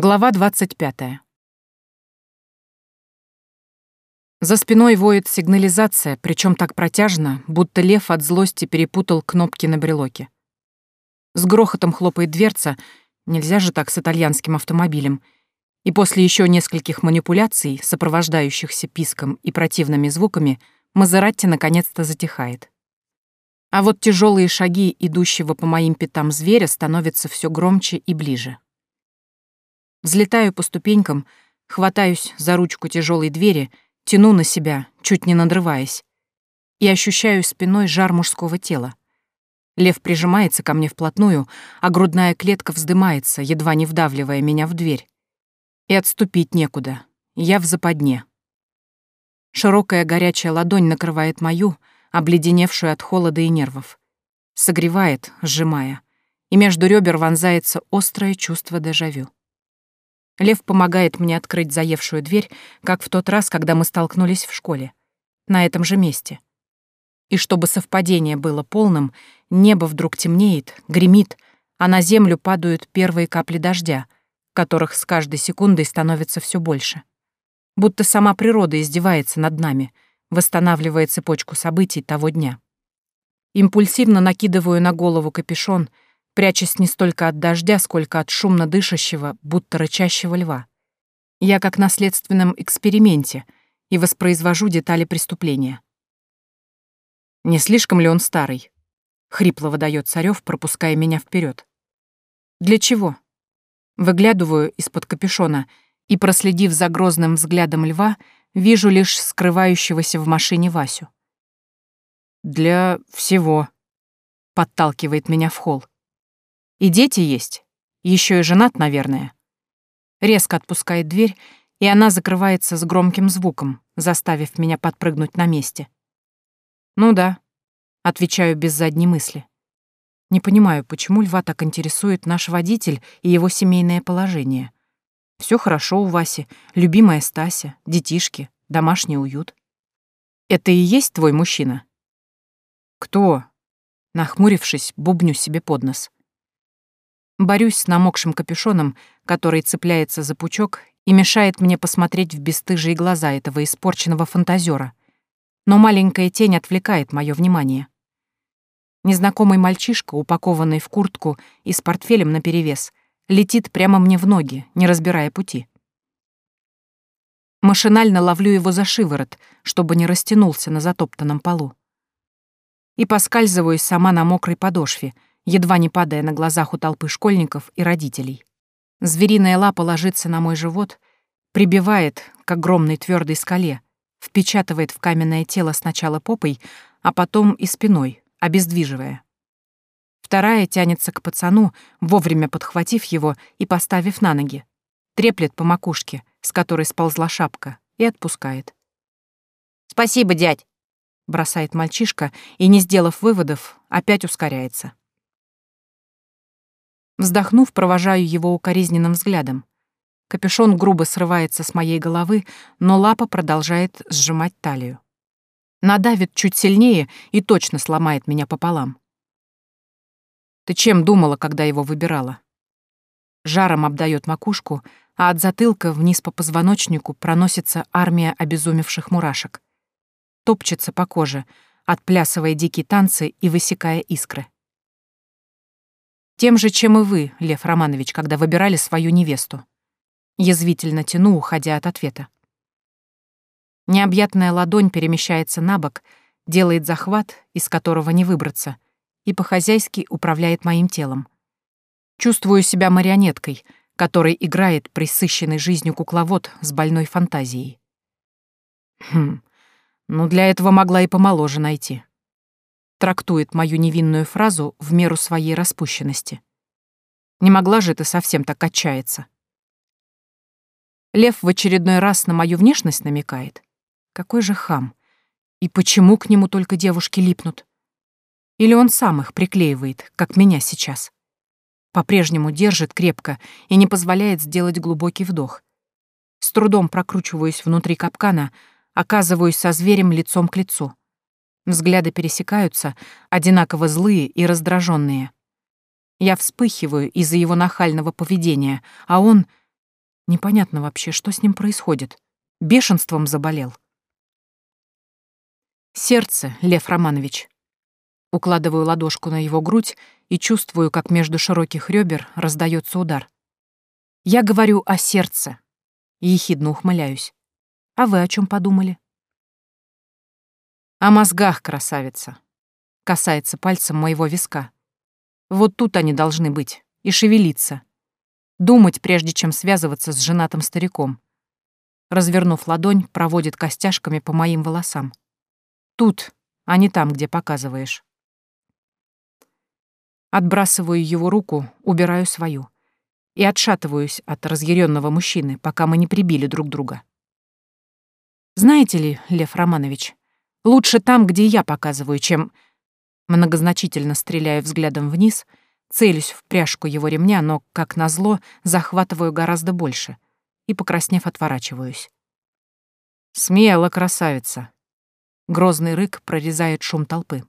Глава 25. За спиной воет сигнализация, причем так протяжно, будто лев от злости перепутал кнопки на брелоке. С грохотом хлопает дверца, нельзя же так с итальянским автомобилем, и после еще нескольких манипуляций, сопровождающихся писком и противными звуками, Мазератти наконец-то затихает. А вот тяжелые шаги идущего по моим пятам зверя становятся все громче и ближе. Взлетаю по ступенькам, хватаюсь за ручку тяжелой двери, тяну на себя, чуть не надрываясь, и ощущаю спиной жар мужского тела. Лев прижимается ко мне вплотную, а грудная клетка вздымается, едва не вдавливая меня в дверь. И отступить некуда. Я в западне. Широкая горячая ладонь накрывает мою, обледеневшую от холода и нервов. Согревает, сжимая. И между ребер вонзается острое чувство дежавю. Лев помогает мне открыть заевшую дверь, как в тот раз, когда мы столкнулись в школе. На этом же месте. И чтобы совпадение было полным, небо вдруг темнеет, гремит, а на землю падают первые капли дождя, которых с каждой секундой становится все больше. Будто сама природа издевается над нами, восстанавливая цепочку событий того дня. Импульсивно накидываю на голову капюшон — прячась не столько от дождя, сколько от шумно дышащего, будто рычащего льва. Я как на следственном эксперименте и воспроизвожу детали преступления. Не слишком ли он старый? Хрипло выдает Царёв, пропуская меня вперед. Для чего? Выглядываю из-под капюшона и, проследив за грозным взглядом льва, вижу лишь скрывающегося в машине Васю. «Для всего», — подталкивает меня в холл. И дети есть. Еще и женат, наверное. Резко отпускает дверь, и она закрывается с громким звуком, заставив меня подпрыгнуть на месте. «Ну да», — отвечаю без задней мысли. Не понимаю, почему Льва так интересует наш водитель и его семейное положение. Все хорошо у Васи, любимая Стася, детишки, домашний уют. Это и есть твой мужчина? Кто? Нахмурившись, бубню себе под нос. Борюсь с намокшим капюшоном, который цепляется за пучок и мешает мне посмотреть в бесстыжие глаза этого испорченного фантазера. Но маленькая тень отвлекает мое внимание. Незнакомый мальчишка, упакованный в куртку и с портфелем наперевес, летит прямо мне в ноги, не разбирая пути. Машинально ловлю его за шиворот, чтобы не растянулся на затоптанном полу. И поскальзываюсь сама на мокрой подошве — едва не падая на глазах у толпы школьников и родителей. Звериная лапа ложится на мой живот, прибивает к огромной твердой скале, впечатывает в каменное тело сначала попой, а потом и спиной, обездвиживая. Вторая тянется к пацану, вовремя подхватив его и поставив на ноги. Треплет по макушке, с которой сползла шапка, и отпускает. «Спасибо, дядь!» — бросает мальчишка и, не сделав выводов, опять ускоряется. Вздохнув, провожаю его укоризненным взглядом. Капюшон грубо срывается с моей головы, но лапа продолжает сжимать талию. Надавит чуть сильнее и точно сломает меня пополам. Ты чем думала, когда его выбирала? Жаром обдает макушку, а от затылка вниз по позвоночнику проносится армия обезумевших мурашек. Топчется по коже, отплясывая дикие танцы и высекая искры. Тем же, чем и вы, Лев Романович, когда выбирали свою невесту. Язвительно тяну, уходя от ответа. Необъятная ладонь перемещается на бок, делает захват, из которого не выбраться, и по-хозяйски управляет моим телом. Чувствую себя марионеткой, которой играет присыщенный жизнью кукловод с больной фантазией. Хм, ну для этого могла и помоложе найти трактует мою невинную фразу в меру своей распущенности. Не могла же ты совсем так отчаяться. Лев в очередной раз на мою внешность намекает. Какой же хам. И почему к нему только девушки липнут? Или он сам их приклеивает, как меня сейчас? По-прежнему держит крепко и не позволяет сделать глубокий вдох. С трудом прокручиваюсь внутри капкана, оказываюсь со зверем лицом к лицу. Взгляды пересекаются, одинаково злые и раздраженные. Я вспыхиваю из-за его нахального поведения, а он Непонятно вообще, что с ним происходит. Бешенством заболел. Сердце, Лев Романович. Укладываю ладошку на его грудь и чувствую, как между широких ребер раздается удар. Я говорю о сердце. Ехидно ухмыляюсь. А вы о чем подумали? О мозгах, красавица. Касается пальцем моего виска. Вот тут они должны быть. И шевелиться. Думать, прежде чем связываться с женатым стариком. Развернув ладонь, проводит костяшками по моим волосам. Тут, а не там, где показываешь. Отбрасываю его руку, убираю свою. И отшатываюсь от разъяренного мужчины, пока мы не прибили друг друга. Знаете ли, Лев Романович, лучше там, где я показываю, чем... Многозначительно стреляю взглядом вниз — Целюсь в пряжку его ремня, но, как назло, захватываю гораздо больше и, покраснев, отворачиваюсь. «Смело, красавица!» Грозный рык прорезает шум толпы.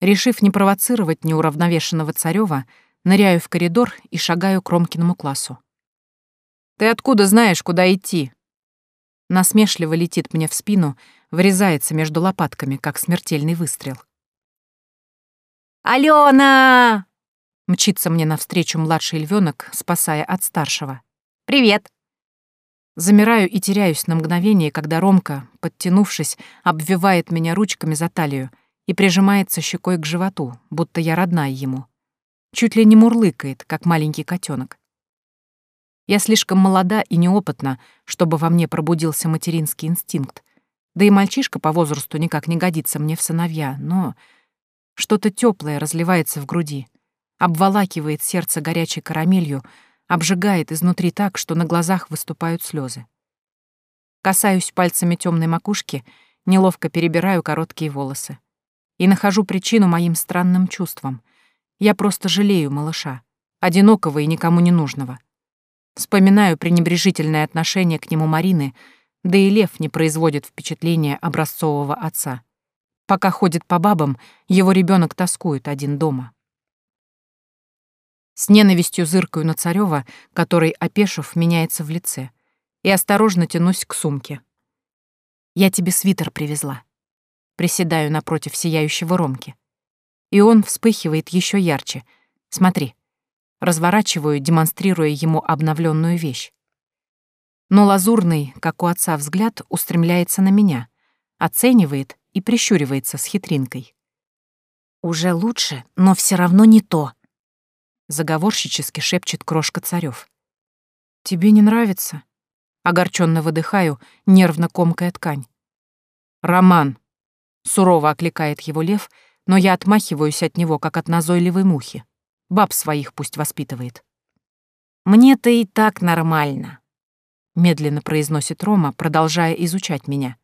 Решив не провоцировать неуравновешенного Царёва, ныряю в коридор и шагаю к Ромкиному классу. «Ты откуда знаешь, куда идти?» Насмешливо летит мне в спину, врезается между лопатками, как смертельный выстрел. «Алена!» Мчится мне навстречу младший львенок, спасая от старшего. «Привет!» Замираю и теряюсь на мгновение, когда Ромка, подтянувшись, обвивает меня ручками за талию и прижимается щекой к животу, будто я родная ему. Чуть ли не мурлыкает, как маленький котенок. Я слишком молода и неопытна, чтобы во мне пробудился материнский инстинкт. Да и мальчишка по возрасту никак не годится мне в сыновья, но что-то теплое разливается в груди, обволакивает сердце горячей карамелью, обжигает изнутри так, что на глазах выступают слезы. Касаюсь пальцами темной макушки, неловко перебираю короткие волосы. И нахожу причину моим странным чувствам. Я просто жалею малыша, одинокого и никому не нужного. Вспоминаю пренебрежительное отношение к нему Марины, да и Лев не производит впечатления образцового отца. Пока ходит по бабам, его ребенок тоскует один дома. С ненавистью зыркаю на Царёва, который, опешив, меняется в лице, и осторожно тянусь к сумке. «Я тебе свитер привезла». Приседаю напротив сияющего Ромки. И он вспыхивает еще ярче. Смотри. Разворачиваю, демонстрируя ему обновленную вещь. Но лазурный, как у отца, взгляд устремляется на меня, оценивает и прищуривается с хитринкой. «Уже лучше, но все равно не то», — заговорщически шепчет крошка царев. «Тебе не нравится?» Огорченно выдыхаю, нервно комкая ткань. «Роман!» — сурово окликает его лев, но я отмахиваюсь от него, как от назойливой мухи. Баб своих пусть воспитывает. «Мне-то и так нормально», — медленно произносит Рома, продолжая изучать меня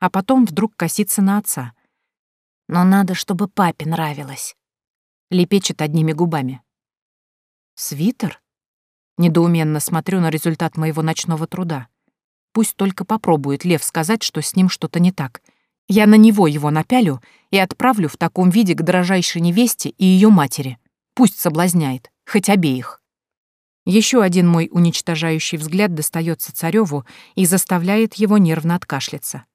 а потом вдруг косится на отца. «Но надо, чтобы папе нравилось», — лепечет одними губами. «Свитер?» Недоуменно смотрю на результат моего ночного труда. Пусть только попробует Лев сказать, что с ним что-то не так. Я на него его напялю и отправлю в таком виде к дрожайшей невесте и ее матери. Пусть соблазняет, хоть обеих. Еще один мой уничтожающий взгляд достается цареву и заставляет его нервно откашляться.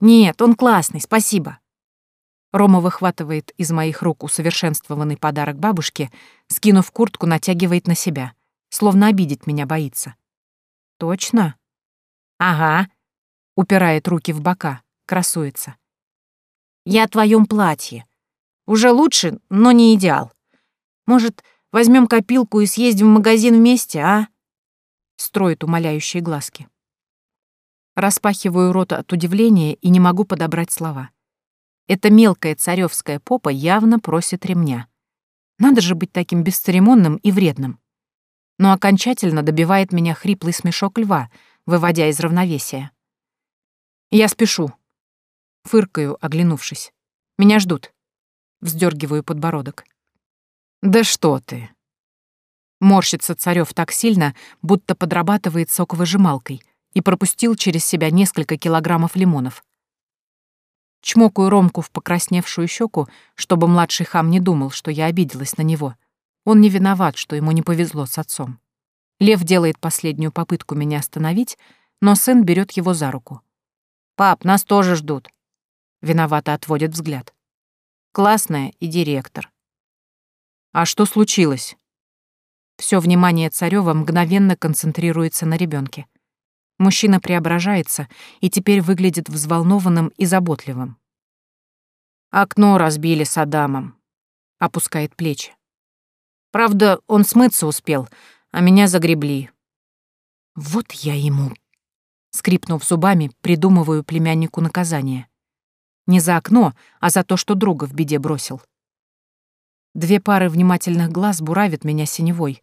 «Нет, он классный, спасибо». Рома выхватывает из моих рук усовершенствованный подарок бабушке, скинув куртку, натягивает на себя, словно обидеть меня боится. «Точно?» «Ага», — упирает руки в бока, красуется. «Я о твоем платье. Уже лучше, но не идеал. Может, возьмем копилку и съездим в магазин вместе, а?» Строит умоляющие глазки. Распахиваю рот от удивления и не могу подобрать слова. Эта мелкая царевская попа явно просит ремня. Надо же быть таким бесцеремонным и вредным. Но окончательно добивает меня хриплый смешок льва, выводя из равновесия. Я спешу. Фыркаю, оглянувшись. Меня ждут. Вздергиваю подбородок. Да что ты. Морщится царев так сильно, будто подрабатывает соковыжималкой — и пропустил через себя несколько килограммов лимонов. Чмокаю Ромку в покрасневшую щеку, чтобы младший хам не думал, что я обиделась на него. Он не виноват, что ему не повезло с отцом. Лев делает последнюю попытку меня остановить, но сын берет его за руку. «Пап, нас тоже ждут». Виновато отводит взгляд. «Классная и директор». «А что случилось?» Все внимание Царева мгновенно концентрируется на ребенке. Мужчина преображается и теперь выглядит взволнованным и заботливым. «Окно разбили с Адамом», — опускает плечи. «Правда, он смыться успел, а меня загребли». «Вот я ему...» Скрипнув зубами, придумываю племяннику наказание. Не за окно, а за то, что друга в беде бросил. Две пары внимательных глаз буравят меня синевой,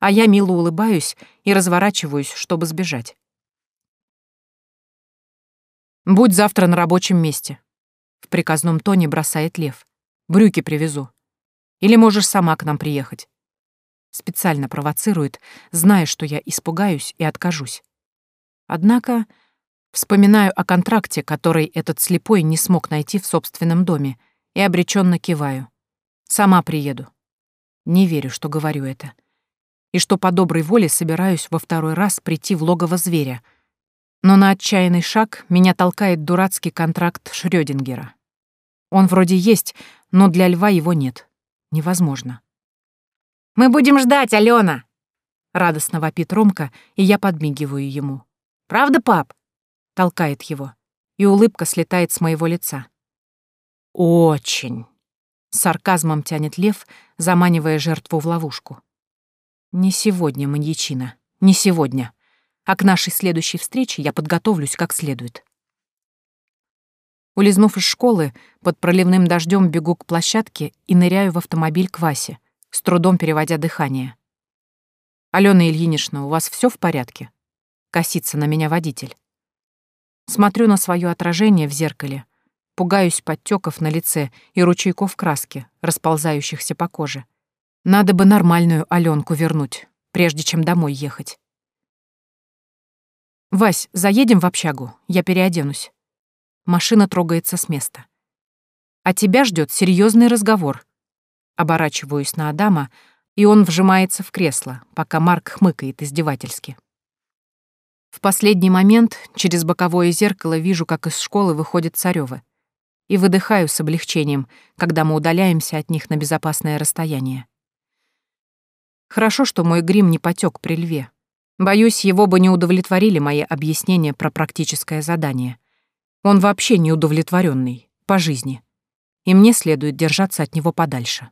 а я мило улыбаюсь и разворачиваюсь, чтобы сбежать. «Будь завтра на рабочем месте», — в приказном тоне бросает Лев. «Брюки привезу. Или можешь сама к нам приехать». Специально провоцирует, зная, что я испугаюсь и откажусь. Однако вспоминаю о контракте, который этот слепой не смог найти в собственном доме, и обреченно киваю. Сама приеду. Не верю, что говорю это. И что по доброй воле собираюсь во второй раз прийти в логово зверя — но на отчаянный шаг меня толкает дурацкий контракт Шрёдингера. Он вроде есть, но для льва его нет. Невозможно. «Мы будем ждать, Алена!» Радостно вопит Ромка, и я подмигиваю ему. «Правда, пап?» Толкает его, и улыбка слетает с моего лица. «Очень!» С сарказмом тянет лев, заманивая жертву в ловушку. «Не сегодня, маньячина, не сегодня!» а к нашей следующей встрече я подготовлюсь как следует. Улизнув из школы, под проливным дождем бегу к площадке и ныряю в автомобиль к Васе, с трудом переводя дыхание. «Алена Ильинична, у вас все в порядке?» Косится на меня водитель. Смотрю на свое отражение в зеркале, пугаюсь подтеков на лице и ручейков краски, расползающихся по коже. Надо бы нормальную Аленку вернуть, прежде чем домой ехать. «Вась, заедем в общагу, я переоденусь». Машина трогается с места. «А тебя ждет серьезный разговор». Оборачиваюсь на Адама, и он вжимается в кресло, пока Марк хмыкает издевательски. В последний момент через боковое зеркало вижу, как из школы выходят Царёвы, и выдыхаю с облегчением, когда мы удаляемся от них на безопасное расстояние. Хорошо, что мой грим не потек при льве, Боюсь, его бы не удовлетворили мои объяснения про практическое задание. Он вообще неудовлетворенный по жизни, и мне следует держаться от него подальше.